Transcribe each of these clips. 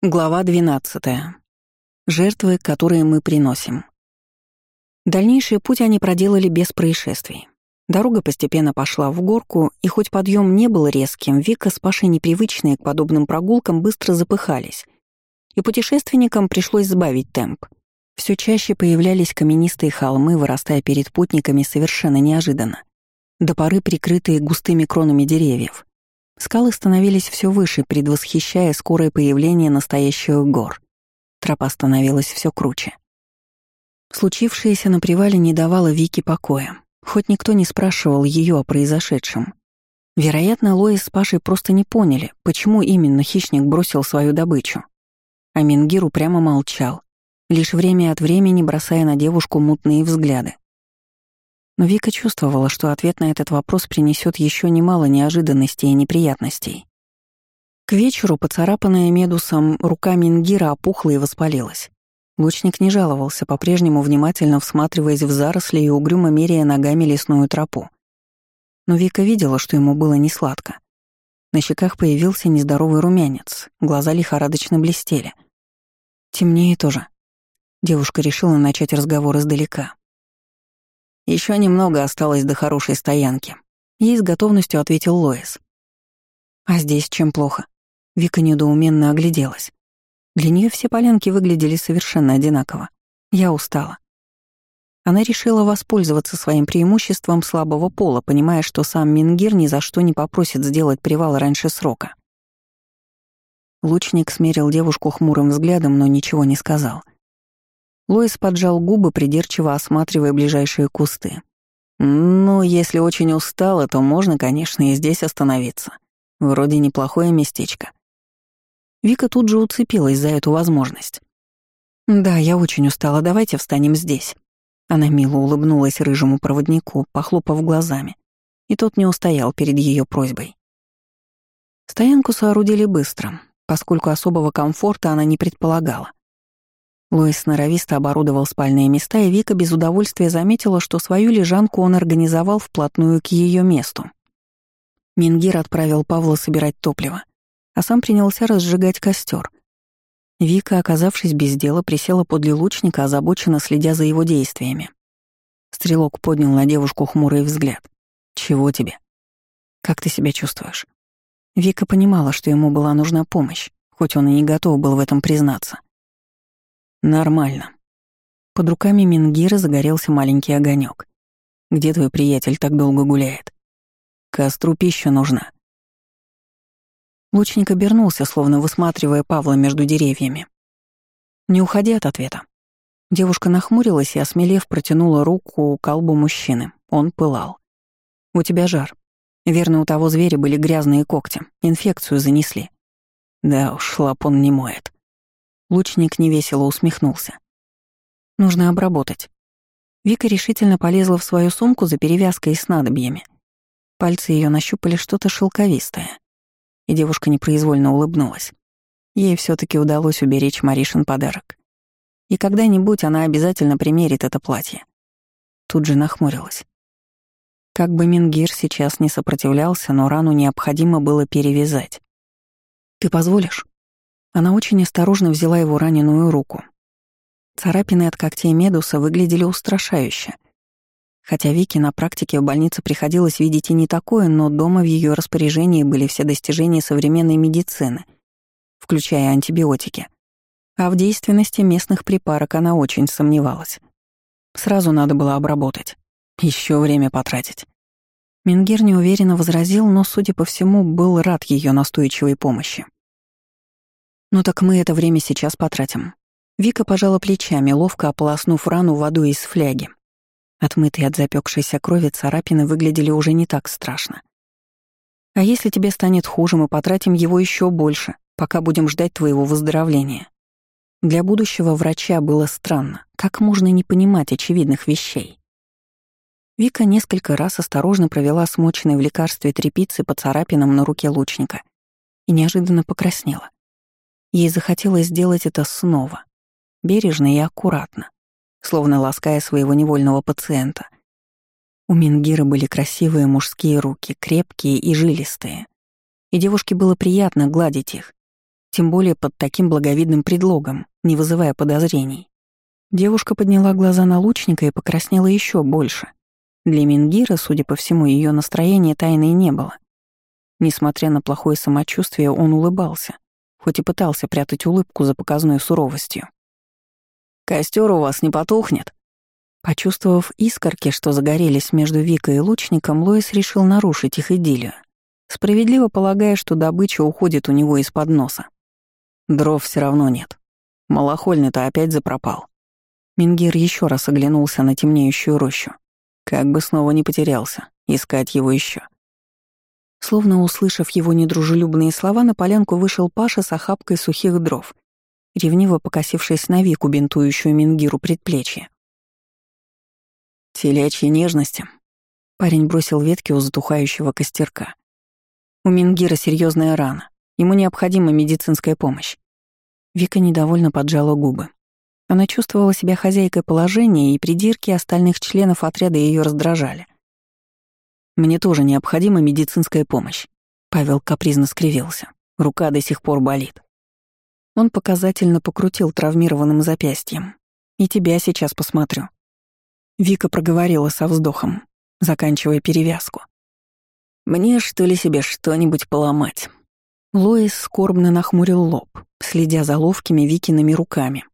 Глава 12. Жертвы, которые мы приносим. Дальнейший путь они проделали без происшествий. Дорога постепенно пошла в горку, и хоть подъем не был резким, Вика с Пашей, непривычные к подобным прогулкам, быстро запыхались. И путешественникам пришлось сбавить темп. Все чаще появлялись каменистые холмы, вырастая перед путниками совершенно неожиданно. До поры прикрытые густыми кронами деревьев. Скалы становились все выше, предвосхищая скорое появление настоящих гор. Тропа становилась все круче. Случившееся на привале не давало Вике покоя, хоть никто не спрашивал ее о произошедшем. Вероятно, Лоис с Пашей просто не поняли, почему именно хищник бросил свою добычу. А Мингир упрямо молчал, лишь время от времени бросая на девушку мутные взгляды. Но Вика чувствовала, что ответ на этот вопрос принесет еще немало неожиданностей и неприятностей. К вечеру поцарапанная медусом рука Мингира опухла и воспалилась. Лучник не жаловался, по-прежнему внимательно всматриваясь в заросли и угрюмо меряя ногами лесную тропу. Но Вика видела, что ему было несладко. На щеках появился нездоровый румянец, глаза лихорадочно блестели. Темнее тоже. Девушка решила начать разговор издалека. Еще немного осталось до хорошей стоянки. Ей с готовностью ответил Лоис. А здесь чем плохо? Вика недоуменно огляделась. Для нее все полянки выглядели совершенно одинаково. Я устала. Она решила воспользоваться своим преимуществом слабого пола, понимая, что сам Мингир ни за что не попросит сделать привал раньше срока. Лучник смерил девушку хмурым взглядом, но ничего не сказал — Лоис поджал губы, придирчиво осматривая ближайшие кусты. «Ну, если очень устала, то можно, конечно, и здесь остановиться. Вроде неплохое местечко». Вика тут же уцепилась за эту возможность. «Да, я очень устала, давайте встанем здесь». Она мило улыбнулась рыжему проводнику, похлопав глазами, и тот не устоял перед ее просьбой. Стоянку соорудили быстро, поскольку особого комфорта она не предполагала. Луис норовисто оборудовал спальные места, и Вика без удовольствия заметила, что свою лежанку он организовал вплотную к ее месту. Мингир отправил Павла собирать топливо, а сам принялся разжигать костер. Вика, оказавшись без дела, присела подле лучника, озабоченно следя за его действиями. Стрелок поднял на девушку хмурый взгляд. «Чего тебе? Как ты себя чувствуешь?» Вика понимала, что ему была нужна помощь, хоть он и не готов был в этом признаться. Нормально. Под руками Мингира загорелся маленький огонек. Где твой приятель так долго гуляет? Костру пища нужна. Лучник обернулся, словно высматривая Павла между деревьями. Не уходи от ответа. Девушка нахмурилась и, осмелев, протянула руку к колбу мужчины. Он пылал. «У тебя жар. Верно, у того зверя были грязные когти. Инфекцию занесли». «Да уж, лапон не моет», Лучник невесело усмехнулся. «Нужно обработать». Вика решительно полезла в свою сумку за перевязкой и снадобьями. Пальцы ее нащупали что-то шелковистое, и девушка непроизвольно улыбнулась. Ей все таки удалось уберечь Маришин подарок. И когда-нибудь она обязательно примерит это платье. Тут же нахмурилась. Как бы Мингир сейчас не сопротивлялся, но рану необходимо было перевязать. «Ты позволишь?» Она очень осторожно взяла его раненую руку. Царапины от когтей Медуса выглядели устрашающе. Хотя Вике на практике в больнице приходилось видеть и не такое, но дома в ее распоряжении были все достижения современной медицины, включая антибиотики. А в действенности местных припарок она очень сомневалась. Сразу надо было обработать. Еще время потратить. Мингер неуверенно возразил, но, судя по всему, был рад ее настойчивой помощи. «Ну так мы это время сейчас потратим». Вика пожала плечами, ловко ополоснув рану водой из фляги. Отмытые от запекшейся крови царапины выглядели уже не так страшно. «А если тебе станет хуже, мы потратим его еще больше, пока будем ждать твоего выздоровления». Для будущего врача было странно, как можно не понимать очевидных вещей. Вика несколько раз осторожно провела смоченной в лекарстве трепицы по царапинам на руке лучника и неожиданно покраснела. Ей захотелось сделать это снова, бережно и аккуратно, словно лаская своего невольного пациента. У Мингира были красивые мужские руки, крепкие и жилистые. И девушке было приятно гладить их. Тем более под таким благовидным предлогом, не вызывая подозрений. Девушка подняла глаза на лучника и покраснела еще больше. Для Мингира, судя по всему, ее настроение тайной не было. Несмотря на плохое самочувствие, он улыбался, хоть и пытался прятать улыбку за показной суровостью. «Костер у вас не потухнет?» Почувствовав искорки, что загорелись между Викой и лучником, Лоис решил нарушить их идиллию, справедливо полагая, что добыча уходит у него из-под носа. Дров все равно нет. Малохольный-то опять запропал. Мингир еще раз оглянулся на темнеющую рощу. Как бы снова не потерялся, искать его еще. Словно услышав его недружелюбные слова, на полянку вышел Паша с охапкой сухих дров, ревниво покосившись на Вику, бинтующую Мингиру предплечье. Телячьей нежности. Парень бросил ветки у затухающего костерка. У Мингира серьезная рана. Ему необходима медицинская помощь. Вика недовольно поджала губы. Она чувствовала себя хозяйкой положения, и придирки остальных членов отряда ее раздражали. «Мне тоже необходима медицинская помощь», — Павел капризно скривился. Рука до сих пор болит. Он показательно покрутил травмированным запястьем. «И тебя сейчас посмотрю». Вика проговорила со вздохом, заканчивая перевязку. «Мне, что ли, себе что-нибудь поломать?» Лоис скорбно нахмурил лоб, следя за ловкими Викиными руками.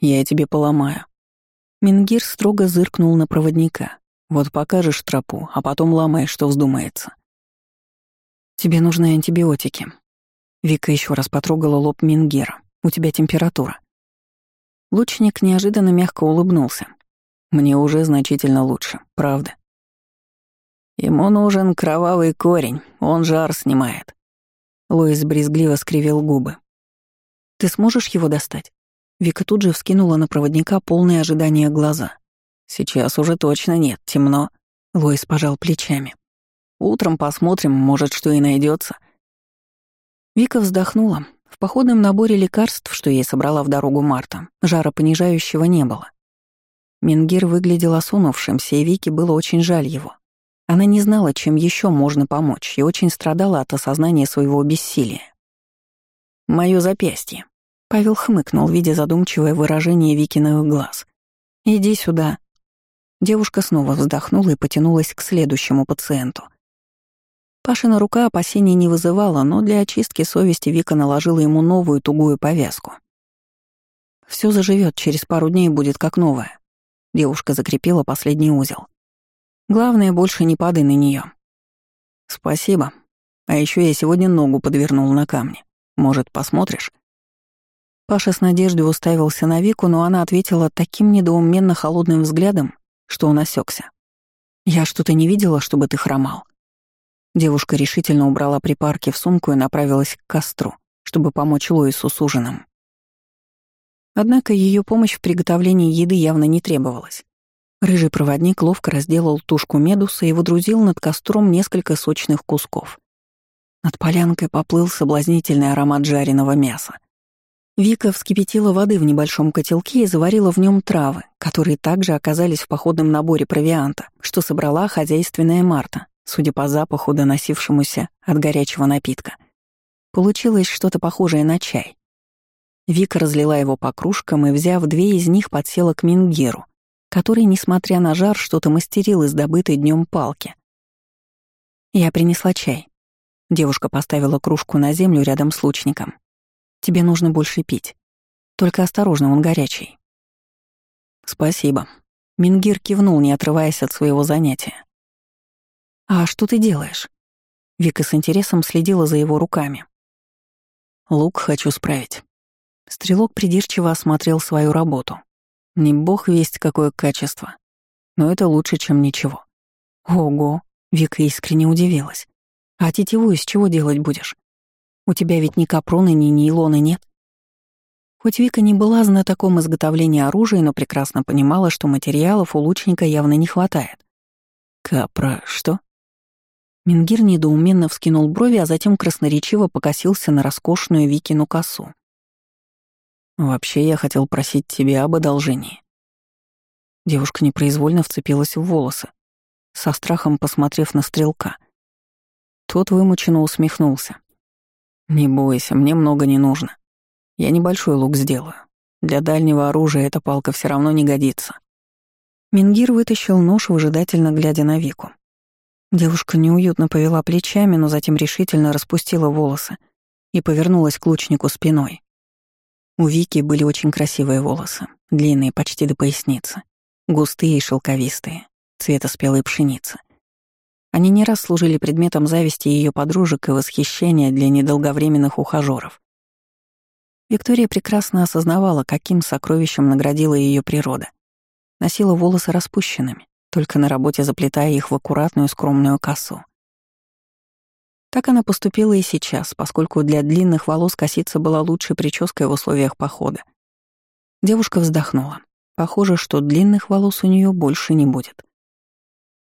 «Я тебе поломаю». Мингир строго зыркнул на проводника. «Вот покажешь тропу, а потом ломаешь, что вздумается». «Тебе нужны антибиотики». Вика еще раз потрогала лоб Мингира. «У тебя температура». Лучник неожиданно мягко улыбнулся. «Мне уже значительно лучше, правда». «Ему нужен кровавый корень, он жар снимает». Лоис брезгливо скривил губы. «Ты сможешь его достать?» Вика тут же вскинула на проводника полное ожидание глаза. «Сейчас уже точно нет, темно». Лоис пожал плечами. «Утром посмотрим, может, что и найдется. Вика вздохнула. В походном наборе лекарств, что ей собрала в дорогу Марта, жаропонижающего не было. Мингир выглядел осунувшимся, и Вике было очень жаль его. Она не знала, чем еще можно помочь, и очень страдала от осознания своего бессилия. «Моё запястье», — Павел хмыкнул, видя задумчивое выражение Викиных глаз. «Иди сюда». Девушка снова вздохнула и потянулась к следующему пациенту. Пашина рука опасений не вызывала, но для очистки совести Вика наложила ему новую тугую повязку. Все заживет, через пару дней будет как новое. Девушка закрепила последний узел. Главное, больше не падай на нее. Спасибо. А еще я сегодня ногу подвернул на камне. Может, посмотришь? Паша с надеждой уставился на Вику, но она ответила таким недоуменно холодным взглядом, что он осекся. «Я что-то не видела, чтобы ты хромал». Девушка решительно убрала припарки в сумку и направилась к костру, чтобы помочь Лоису с ужином. Однако ее помощь в приготовлении еды явно не требовалась. Рыжий проводник ловко разделал тушку медуса и водрузил над костром несколько сочных кусков. Над полянкой поплыл соблазнительный аромат жареного мяса. Вика вскипятила воды в небольшом котелке и заварила в нем травы, которые также оказались в походном наборе провианта, что собрала хозяйственная Марта, судя по запаху, доносившемуся от горячего напитка. Получилось что-то похожее на чай. Вика разлила его по кружкам и, взяв две из них, подсела к Мингеру, который, несмотря на жар, что-то мастерил из добытой днем палки. «Я принесла чай». Девушка поставила кружку на землю рядом с лучником. «Тебе нужно больше пить. Только осторожно, он горячий». «Спасибо». Мингир кивнул, не отрываясь от своего занятия. «А что ты делаешь?» Вика с интересом следила за его руками. «Лук хочу справить». Стрелок придирчиво осмотрел свою работу. Не бог весть какое качество. Но это лучше, чем ничего. Ого, Вика искренне удивилась. А тетиву из чего делать будешь? У тебя ведь ни капрона, ни нейлона нет. Хоть Вика не была знатоком изготовления оружия, но прекрасно понимала, что материалов у лучника явно не хватает. «Капра что?» Мингир недоуменно вскинул брови, а затем красноречиво покосился на роскошную Викину косу. Вообще, я хотел просить тебя об одолжении. Девушка непроизвольно вцепилась в волосы, со страхом посмотрев на стрелка. Тот вымученно усмехнулся. «Не бойся, мне много не нужно. Я небольшой лук сделаю. Для дальнего оружия эта палка все равно не годится». Мингир вытащил нож, выжидательно глядя на Вику. Девушка неуютно повела плечами, но затем решительно распустила волосы и повернулась к лучнику спиной. У Вики были очень красивые волосы, длинные почти до поясницы, густые и шелковистые, цвета спелой пшеницы. Они не раз служили предметом зависти ее подружек и восхищения для недолговременных ухажеров. Виктория прекрасно осознавала, каким сокровищем наградила ее природа. Носила волосы распущенными, только на работе заплетая их в аккуратную скромную косу. Так она поступила и сейчас, поскольку для длинных волос косица была лучшей прической в условиях похода. Девушка вздохнула. Похоже, что длинных волос у нее больше не будет.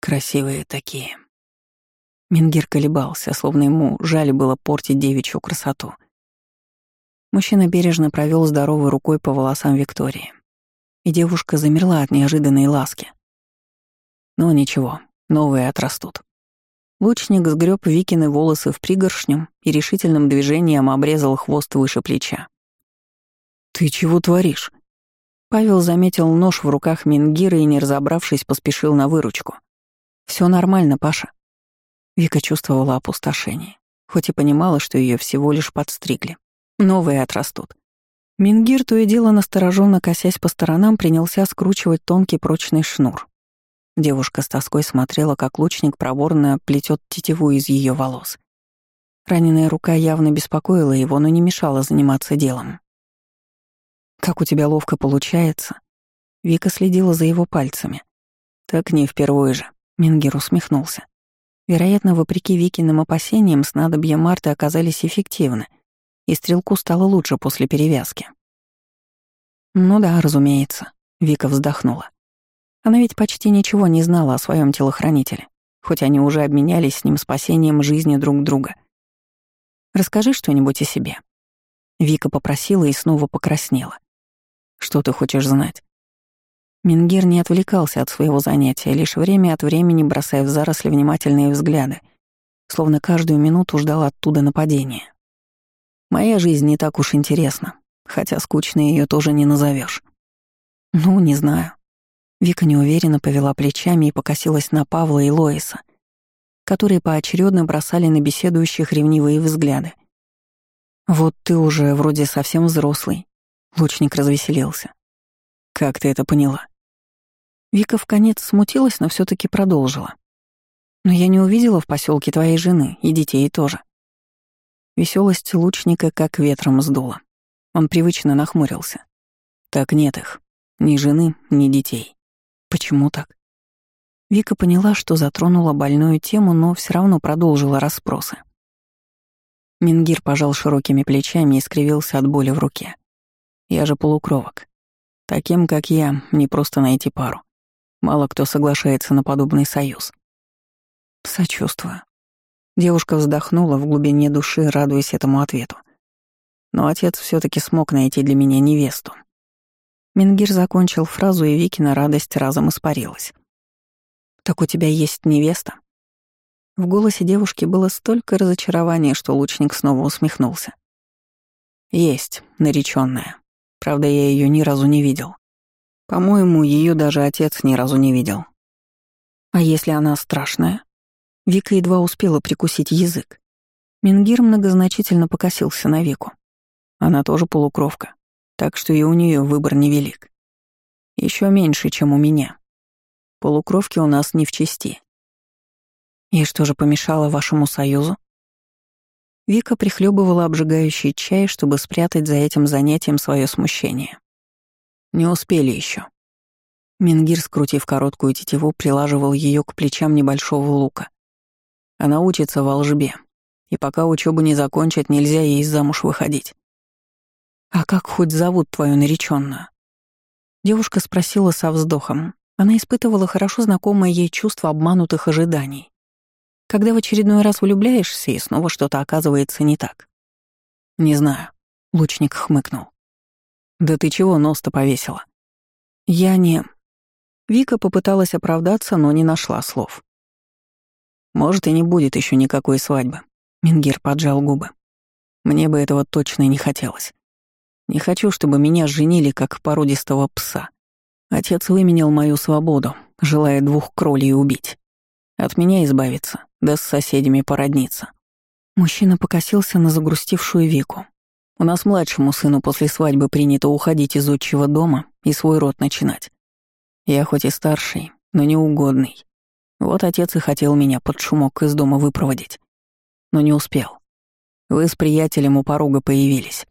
Красивые такие. Мингир колебался, словно ему жаль было портить девичью красоту. Мужчина бережно провел здоровой рукой по волосам Виктории. И девушка замерла от неожиданной ласки. Но ничего, новые отрастут. Лучник сгреб Викины волосы в пригоршню и решительным движением обрезал хвост выше плеча. «Ты чего творишь?» Павел заметил нож в руках Мингира и, не разобравшись, поспешил на выручку. Все нормально, Паша». Вика чувствовала опустошение, хоть и понимала, что ее всего лишь подстригли. Новые отрастут. Мингир, то и дело настороженно косясь по сторонам, принялся скручивать тонкий прочный шнур. Девушка с тоской смотрела, как лучник проворно плетет тетиву из ее волос. Раненая рука явно беспокоила его, но не мешала заниматься делом. «Как у тебя ловко получается?» Вика следила за его пальцами. «Так не впервые же», Мингер усмехнулся. Вероятно, вопреки Викиным опасениям, снадобья Марты оказались эффективны, и стрелку стало лучше после перевязки. «Ну да, разумеется», — Вика вздохнула. Она ведь почти ничего не знала о своем телохранителе, хоть они уже обменялись с ним спасением жизни друг друга. «Расскажи что-нибудь о себе». Вика попросила и снова покраснела. «Что ты хочешь знать?» Мингир не отвлекался от своего занятия, лишь время от времени бросая в заросли внимательные взгляды, словно каждую минуту ждал оттуда нападения. Моя жизнь не так уж интересна, хотя скучной ее тоже не назовешь. Ну, не знаю. Вика неуверенно повела плечами и покосилась на Павла и Лоиса, которые поочередно бросали на беседующих ревнивые взгляды. «Вот ты уже вроде совсем взрослый», — лучник развеселился. «Как ты это поняла?» Вика в конец смутилась, но все таки продолжила. «Но я не увидела в поселке твоей жены, и детей тоже». Веселость лучника как ветром сдула. Он привычно нахмурился. «Так нет их. Ни жены, ни детей. Почему так?» Вика поняла, что затронула больную тему, но все равно продолжила расспросы. Мингир пожал широкими плечами и скривился от боли в руке. «Я же полукровок. Таким, как я, не просто найти пару. Мало кто соглашается на подобный союз. Сочувствую. Девушка вздохнула в глубине души, радуясь этому ответу. Но отец все таки смог найти для меня невесту. Мингир закончил фразу, и Викина радость разом испарилась. «Так у тебя есть невеста?» В голосе девушки было столько разочарования, что лучник снова усмехнулся. «Есть, нареченная. Правда, я ее ни разу не видел. По-моему, ее даже отец ни разу не видел. А если она страшная? Вика едва успела прикусить язык. Мингир многозначительно покосился на Вику. Она тоже полукровка, так что и у нее выбор невелик. Еще меньше, чем у меня. Полукровки у нас не в чести. И что же помешало вашему союзу? Вика прихлебывала обжигающий чай, чтобы спрятать за этим занятием свое смущение. Не успели еще. Мингир, скрутив короткую тетиву, прилаживал ее к плечам небольшого лука. Она учится во лжбе, и пока учебу не закончит, нельзя ей замуж выходить. «А как хоть зовут твою нареченную? Девушка спросила со вздохом. Она испытывала хорошо знакомое ей чувство обманутых ожиданий. Когда в очередной раз влюбляешься, и снова что-то оказывается не так. «Не знаю», — лучник хмыкнул. «Да ты чего нос-то повесила?» «Я не...» Вика попыталась оправдаться, но не нашла слов. «Может, и не будет еще никакой свадьбы», — Мингир поджал губы. Мне бы этого точно не хотелось. Не хочу, чтобы меня женили как породистого пса. Отец выменял мою свободу, желая двух кролей убить. От меня избавиться, да с соседями породниться. Мужчина покосился на загрустившую Вику. У нас младшему сыну после свадьбы принято уходить из отчего дома и свой род начинать. Я хоть и старший, но неугодный. Вот отец и хотел меня под шумок из дома выпроводить. Но не успел. Вы с приятелем у порога появились.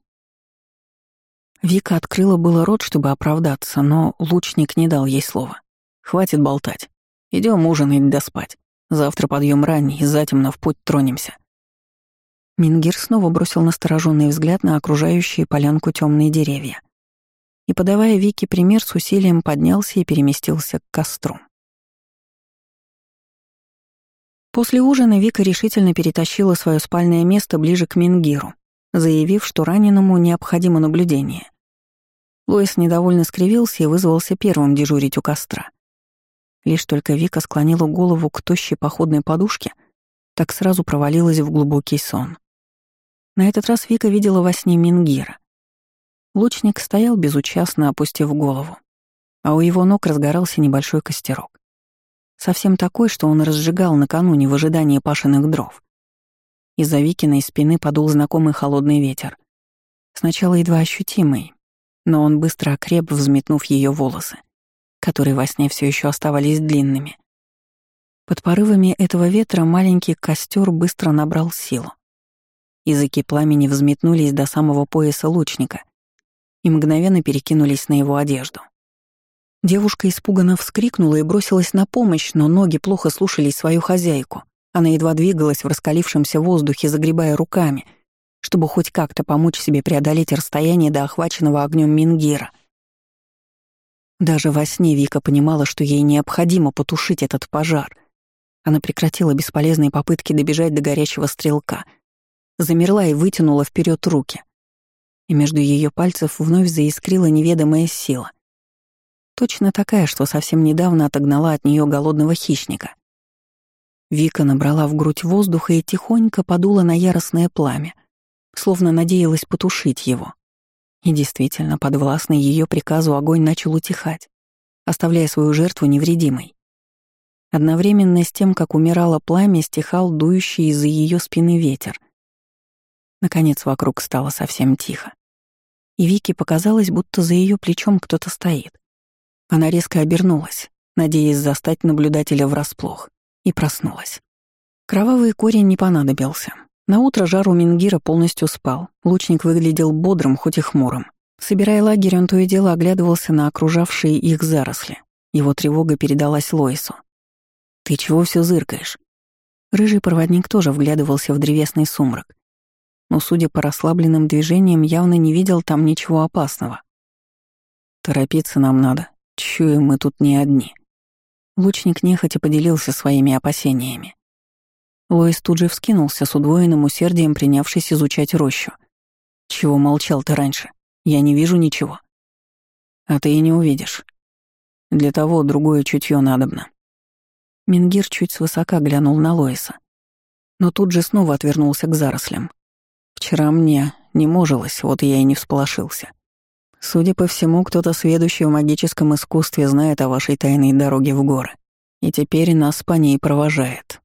Вика открыла было рот, чтобы оправдаться, но лучник не дал ей слова. «Хватит болтать. Идем ужинать да спать. Завтра подъем ранний, затемно в путь тронемся». Мингир снова бросил настороженный взгляд на окружающие полянку темные деревья и, подавая Вике пример, с усилием поднялся и переместился к костру. После ужина Вика решительно перетащила свое спальное место ближе к Мингиру, заявив, что раненому необходимо наблюдение. Лоис недовольно скривился и вызвался первым дежурить у костра. Лишь только Вика склонила голову к тощей походной подушке, так сразу провалилась в глубокий сон. На этот раз Вика видела во сне Мингира. Лучник стоял безучастно, опустив голову, а у его ног разгорался небольшой костерок. Совсем такой, что он разжигал накануне в ожидании пашенных дров. Из-за Викиной спины подул знакомый холодный ветер. Сначала едва ощутимый, но он быстро окреп, взметнув ее волосы, которые во сне все еще оставались длинными. Под порывами этого ветра маленький костер быстро набрал силу. Языки пламени взметнулись до самого пояса лучника и мгновенно перекинулись на его одежду. Девушка испуганно вскрикнула и бросилась на помощь, но ноги плохо слушались свою хозяйку. Она едва двигалась в раскалившемся воздухе, загребая руками, чтобы хоть как-то помочь себе преодолеть расстояние до охваченного огнем Мингира. Даже во сне Вика понимала, что ей необходимо потушить этот пожар. Она прекратила бесполезные попытки добежать до горячего стрелка, замерла и вытянула вперед руки. И между ее пальцев вновь заискрила неведомая сила. Точно такая, что совсем недавно отогнала от нее голодного хищника. Вика набрала в грудь воздуха и тихонько подула на яростное пламя, словно надеялась потушить его. И действительно, подвластный ее приказу огонь начал утихать, оставляя свою жертву невредимой. Одновременно с тем, как умирало пламя, стихал дующий из-за ее спины ветер. Наконец вокруг стало совсем тихо. И Вике показалось, будто за ее плечом кто-то стоит. Она резко обернулась, надеясь застать наблюдателя врасплох и проснулась. Кровавый корень не понадобился. На утро жар у Мингира полностью спал. Лучник выглядел бодрым, хоть и хмурым. Собирая лагерь, он то и дело оглядывался на окружавшие их заросли. Его тревога передалась Лоису. «Ты чего все зыркаешь?» Рыжий проводник тоже вглядывался в древесный сумрак. Но, судя по расслабленным движениям, явно не видел там ничего опасного. «Торопиться нам надо. Чуем мы тут не одни». Лучник нехотя поделился своими опасениями. Лоис тут же вскинулся с удвоенным усердием, принявшись изучать рощу. «Чего молчал ты раньше? Я не вижу ничего». «А ты и не увидишь. Для того другое чутье надобно». Мингир чуть свысока глянул на Лоиса, но тут же снова отвернулся к зарослям. «Вчера мне не можелось, вот я и не всполошился. Судя по всему, кто-то сведущий в магическом искусстве знает о вашей тайной дороге в горы, и теперь нас по ней провожает.